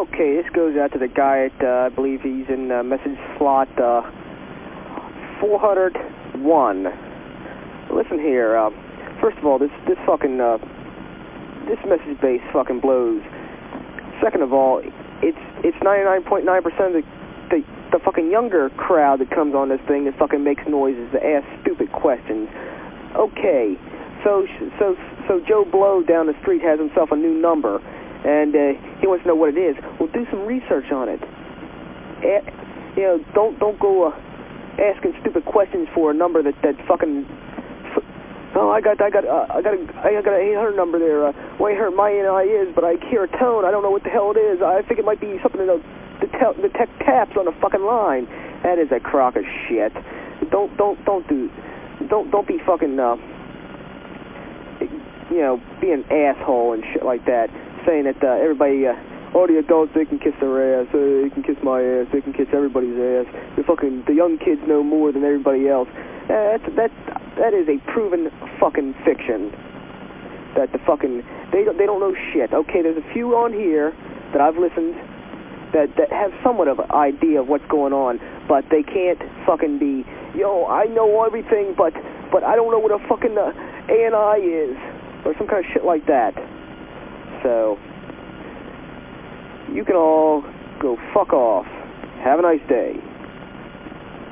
Okay, this goes out to the guy at, uh, I believe he's in uh, message slot uh, 401. Listen here, uh, first of all, this, this fucking, uh, this message base fucking blows. Second of all, it's it's 99.9% .9 of the, the, the fucking younger crowd that comes on this thing that fucking makes noises, that asks stupid questions. Okay, so, so, so Joe Blow down the street has himself a new number, and uh, he wants to know what it is. Well, do some research on it. A you know, don't don't go uh, asking stupid questions for a number that that fucking. Oh, I got I got uh, I got a I got an 800 number there. Uh, well, I heard my ANI is, but I hear a tone. I don't know what the hell it is. I think it might be something that detect detect taps on the fucking line. That is a crock of shit. Don't don't don't do don't don't be fucking you know being an asshole and shit like that. Saying that uh, everybody. Uh, all the adults, they can kiss their ass, uh, they can kiss my ass, they can kiss everybody's ass. The fucking, the young kids know more than everybody else. Uh, that's, that, that is a proven fucking fiction. That the fucking, they they don't know shit. Okay, there's a few on here that I've listened that, that have somewhat of an idea of what's going on, but they can't fucking be, yo, I know everything, but, but I don't know what a fucking uh, ANI is, or some kind of shit like that. So, you can all go fuck off. Have a nice day.